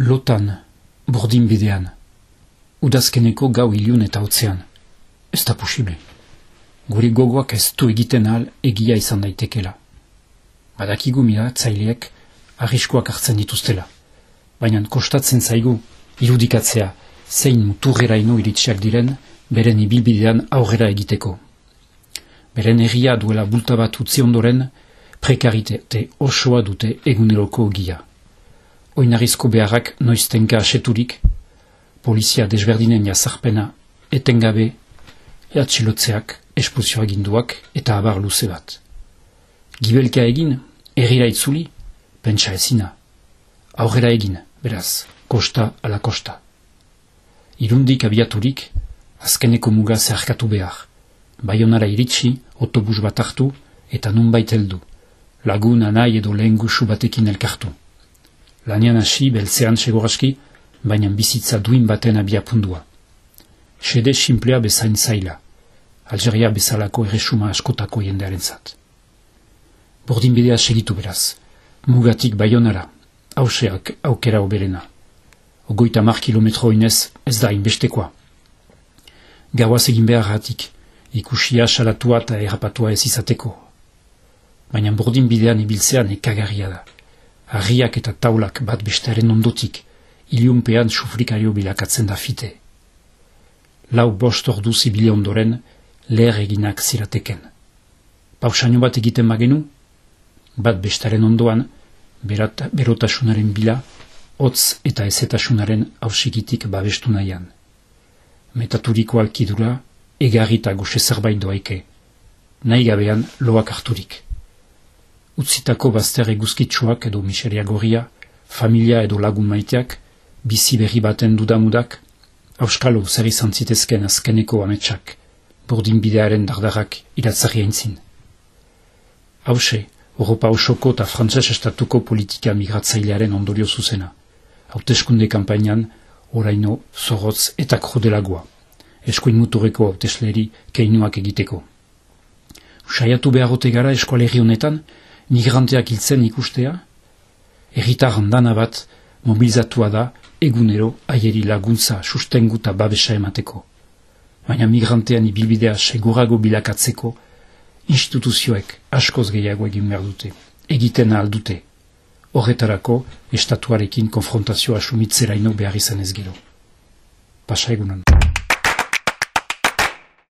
Lotan, bordin bidean. Udazkeneko gau ilun eta otzean. Ez da posible. Gure gogoak ez du egiten ahal egia izan daitekela. Badakigu mira tzaileek arriskoak hartzen dituztela. Baina kostatzen zaigu irudikatzea zein muturrera ino iritsiak diren beren ibilbidean aurrera egiteko. Beren erria duela bulta bat utzi ondoren prekarite osoa dute eguneroko gia oinarizko beharrak noiztenka aseturik, polizia desberdinen jazarpena etengabe, eatxilotzeak, espulsioa ginduak eta abar luze bat. Gibelka egin, errira itzuli, pentsa ezina. Aurrera egin, beraz, kosta ala kosta. Irundik abiaturik, azkeneko muga zeharkatu behar. Baionara iritsi, otobus bat hartu, eta nun heldu. Lagun anai edo lehen batekin elkartu. Lanian hasi beltzean segoraski, baina bizitza duin baten abia pundua. Sede simplea bezain zaila, Algeria bezalako erresuma askotako jendearen zat. Bordin bidea segitu beraz, mugatik baionara, hauseak aukera oberena. Ogoita mar kilometro inez ez da inbestekoa. Gauaz egin behar hatik, ikusia salatua eta errapatua ez izateko. Baina bordin bidean ibiltzean ekagarria da harriak eta taulak bat bestearen ondotik, iliunpean sufrikario bilakatzen da fite. Lau bost ordu zibile ondoren, leher eginak zirateken. Pausaino bat egiten magenu, bat bestaren ondoan, berat, berotasunaren bila, hotz eta ezetasunaren hausikitik babestu nahian. Metaturiko alkidura, egarrita goxe zerbait doaike, nahi gabean loak harturik utzitako bazter eguzkitsuak edo miseria gorria, familia edo lagun maiteak, bizi berri baten dudamudak, auskalo zer izan zitezken azkeneko ametsak, burdin bidearen dardarak iratzari aintzin. Hauxe, Europa osoko eta frantzes estatuko politika migratzailearen ondorio zuzena. Hauteskunde kampainan, oraino zorrotz eta krodelagoa. Eskuin muturreko hautesleri keinuak egiteko. Usaiatu beharrote gara eskualerri honetan, migranteak hiltzen ikustea, erritar handana bat mobilizatua da egunero aieri laguntza sustenguta babesa emateko. Baina migrantean ibilbidea segurago bilakatzeko, instituzioek askoz gehiago egin behar dute, egiten aldute. Horretarako, estatuarekin konfrontazioa sumitzera ino behar izan ez gero. Pasa egunan.